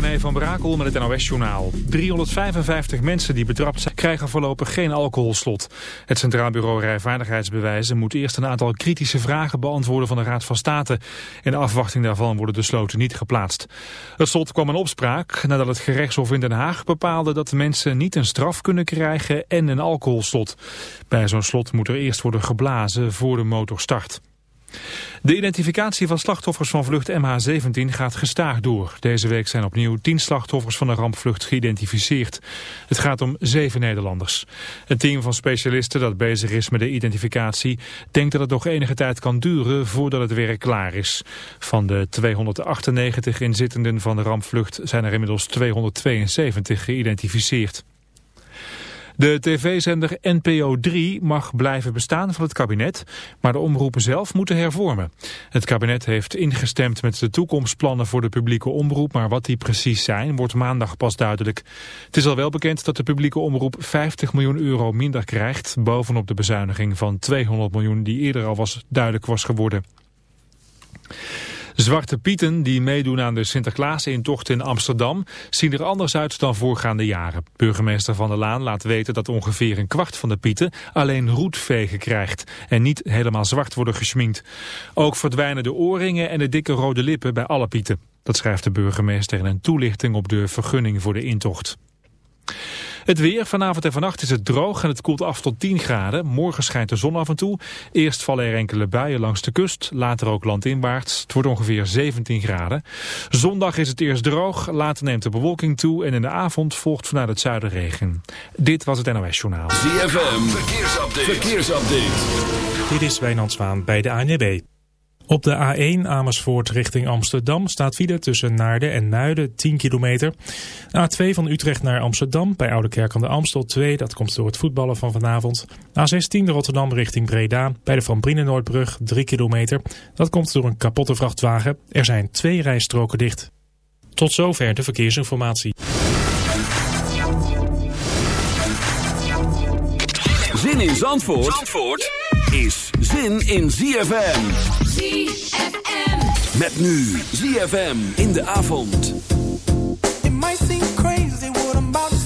René van Brakel met het NOS-journaal. 355 mensen die betrapt zijn krijgen voorlopig geen alcoholslot. Het Centraal Bureau Rijvaardigheidsbewijzen moet eerst een aantal kritische vragen beantwoorden van de Raad van State. In afwachting daarvan worden de sloten niet geplaatst. Het slot kwam in opspraak nadat het gerechtshof in Den Haag bepaalde dat mensen niet een straf kunnen krijgen en een alcoholslot. Bij zo'n slot moet er eerst worden geblazen voor de motor start. De identificatie van slachtoffers van vlucht MH17 gaat gestaag door. Deze week zijn opnieuw tien slachtoffers van de rampvlucht geïdentificeerd. Het gaat om zeven Nederlanders. Het team van specialisten dat bezig is met de identificatie... denkt dat het nog enige tijd kan duren voordat het werk klaar is. Van de 298 inzittenden van de rampvlucht zijn er inmiddels 272 geïdentificeerd. De tv-zender NPO 3 mag blijven bestaan van het kabinet, maar de omroepen zelf moeten hervormen. Het kabinet heeft ingestemd met de toekomstplannen voor de publieke omroep, maar wat die precies zijn wordt maandag pas duidelijk. Het is al wel bekend dat de publieke omroep 50 miljoen euro minder krijgt, bovenop de bezuiniging van 200 miljoen die eerder al was duidelijk was geworden. Zwarte pieten die meedoen aan de Sinterklaas-intocht in Amsterdam zien er anders uit dan voorgaande jaren. Burgemeester Van der Laan laat weten dat ongeveer een kwart van de pieten alleen roetvegen krijgt en niet helemaal zwart worden geschminkt. Ook verdwijnen de oorringen en de dikke rode lippen bij alle pieten. Dat schrijft de burgemeester in een toelichting op de vergunning voor de intocht. Het weer, vanavond en vannacht is het droog en het koelt af tot 10 graden. Morgen schijnt de zon af en toe. Eerst vallen er enkele buien langs de kust, later ook landinwaarts. Het wordt ongeveer 17 graden. Zondag is het eerst droog, later neemt de bewolking toe... en in de avond volgt vanuit het zuiden regen. Dit was het NOS Journaal. ZFM, verkeersupdate. verkeersupdate. Dit is Wijnand Zwaan bij de ANWB. Op de A1 Amersfoort richting Amsterdam staat file tussen Naarden en Nuiden 10 kilometer. A2 van Utrecht naar Amsterdam bij Oudekerk aan de Amstel 2, dat komt door het voetballen van vanavond. A16 Rotterdam richting Breda bij de Van Brienenoordbrug 3 kilometer. Dat komt door een kapotte vrachtwagen. Er zijn twee rijstroken dicht. Tot zover de verkeersinformatie. Zin in Zandvoort, Zandvoort? Is zin in ZFM. ZFM. Met nu ZFM in de avond. It might seem crazy what I'm about to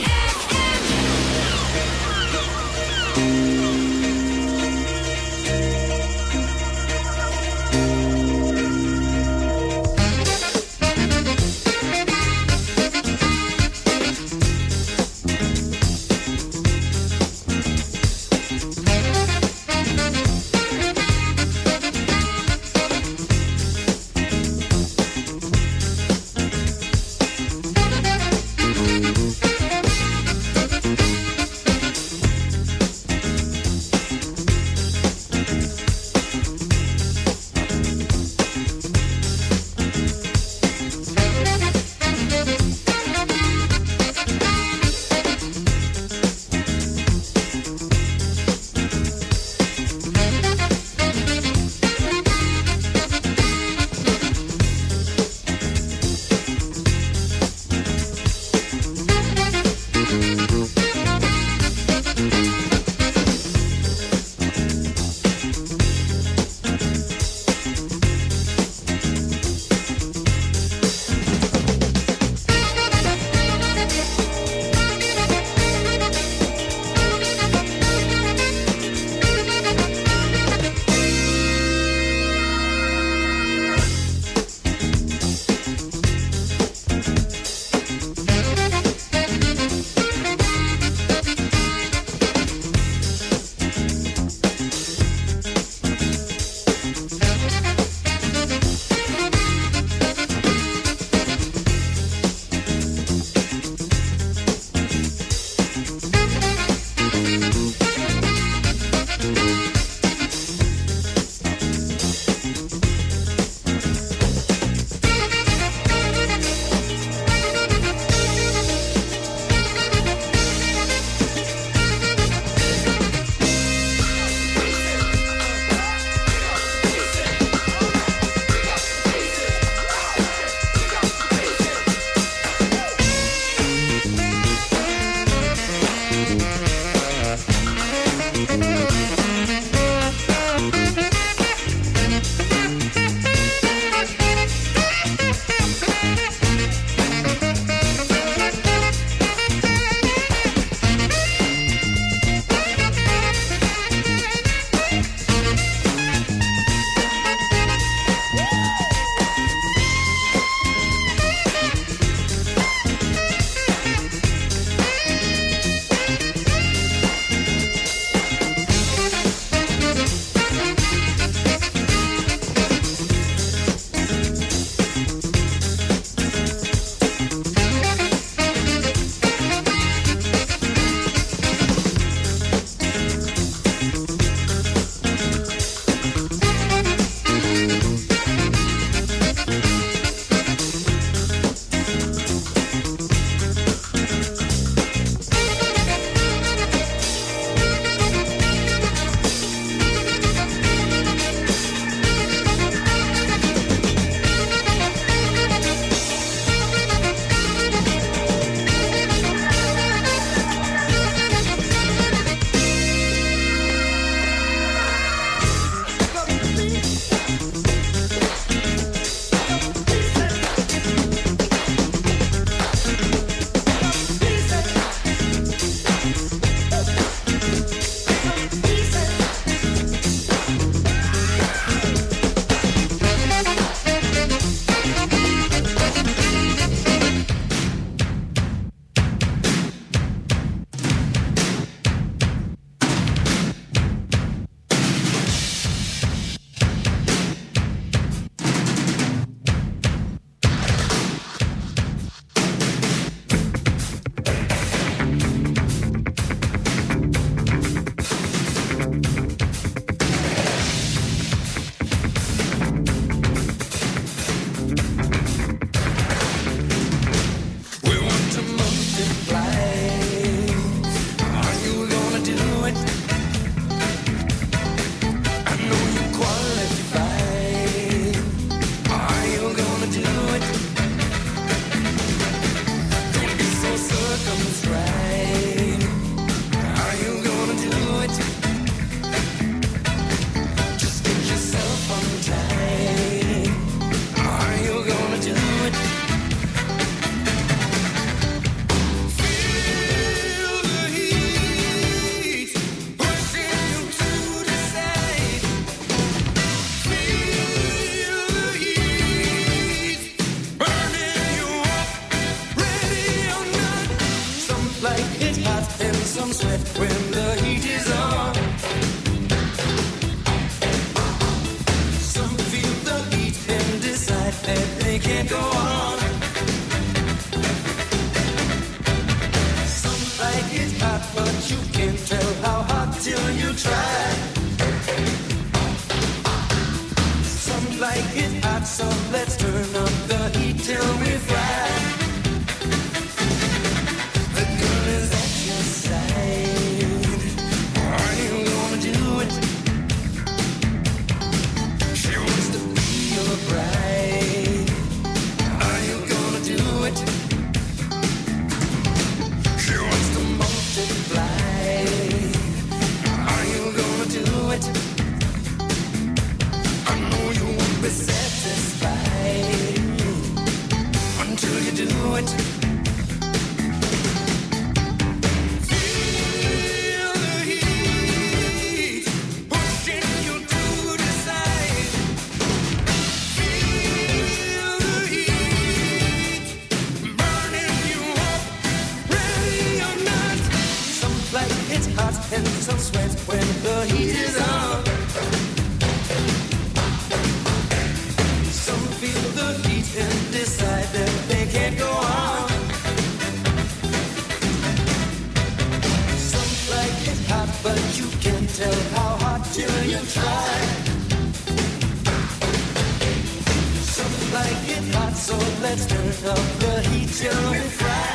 the heat of Friday.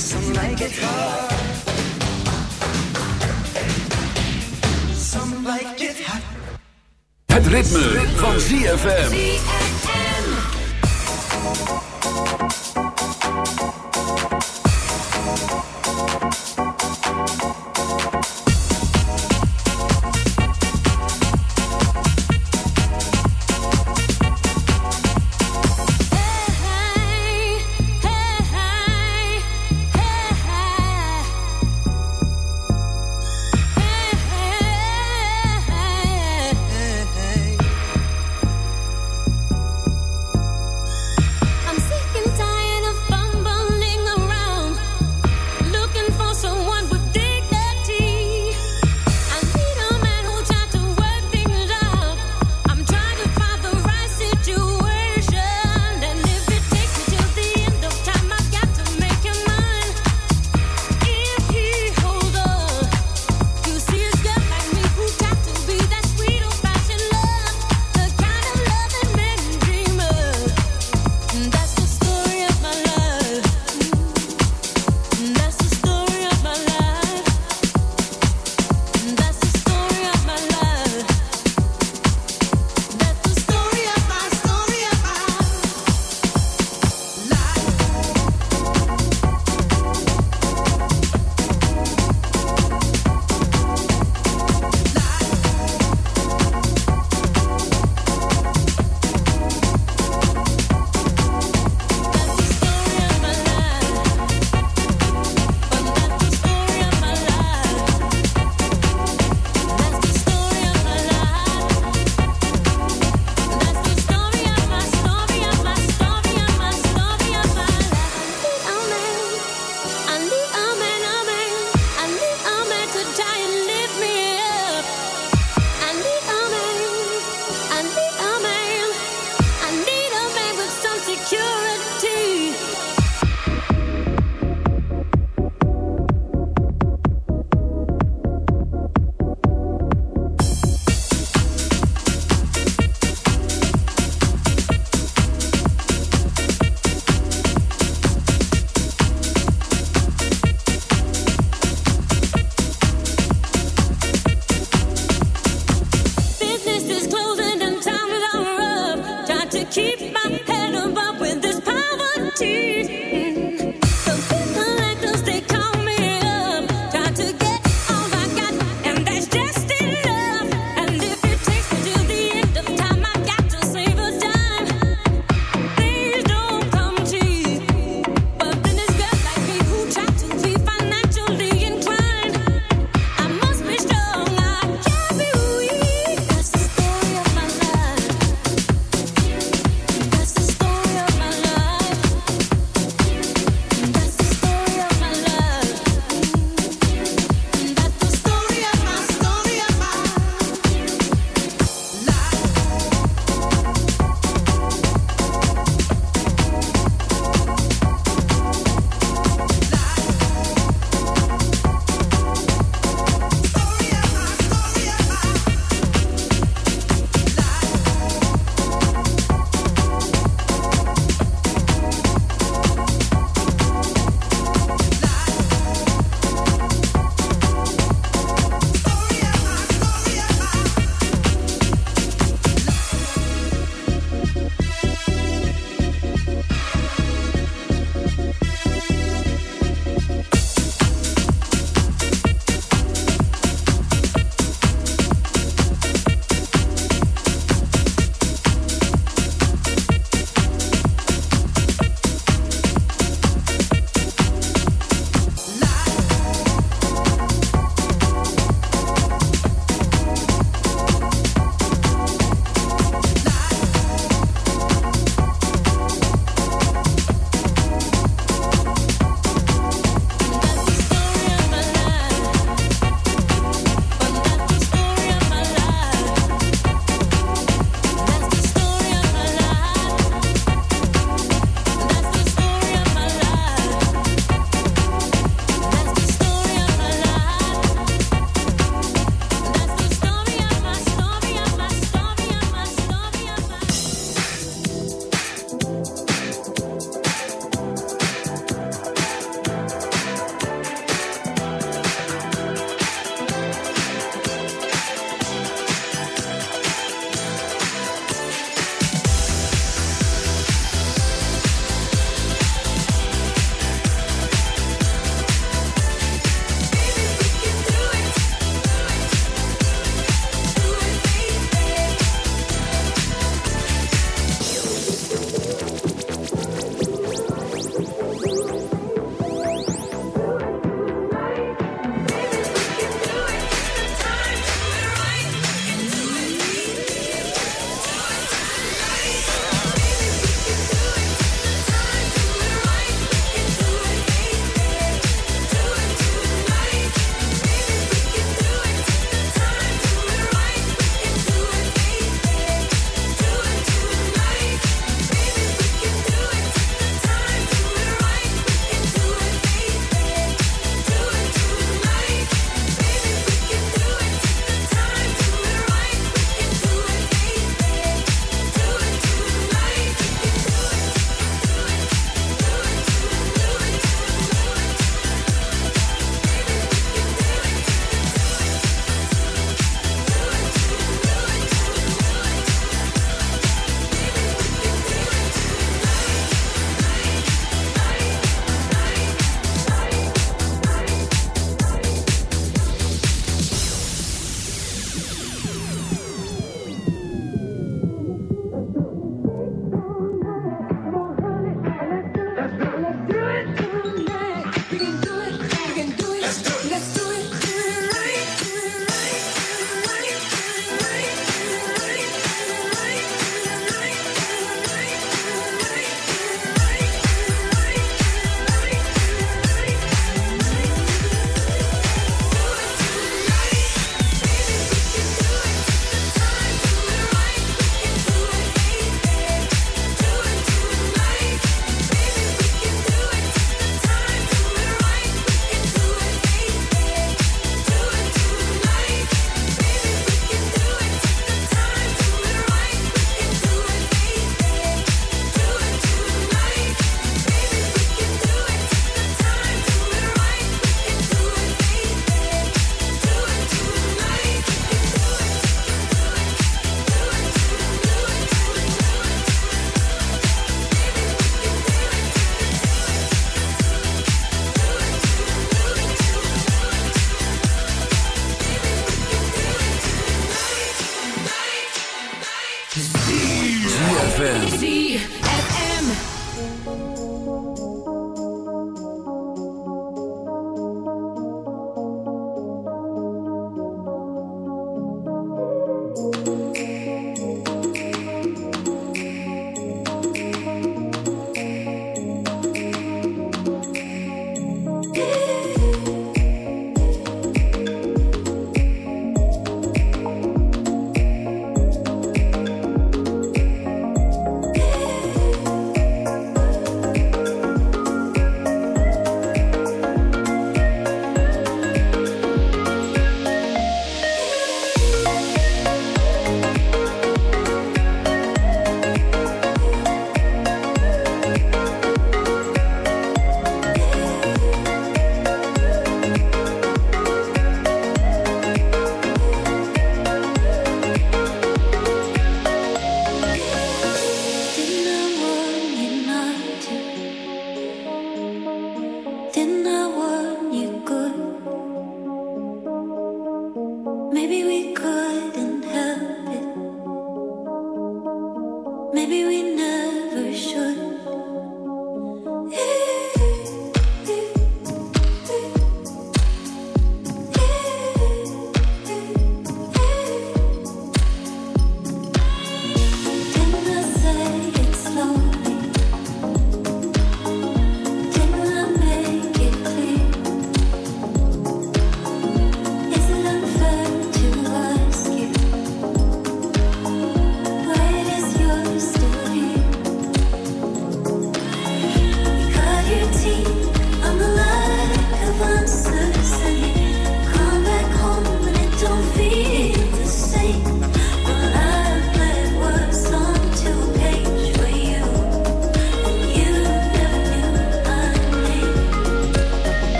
Some like it hot. Het ritme, ritme. van ZFM.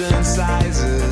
And sizes.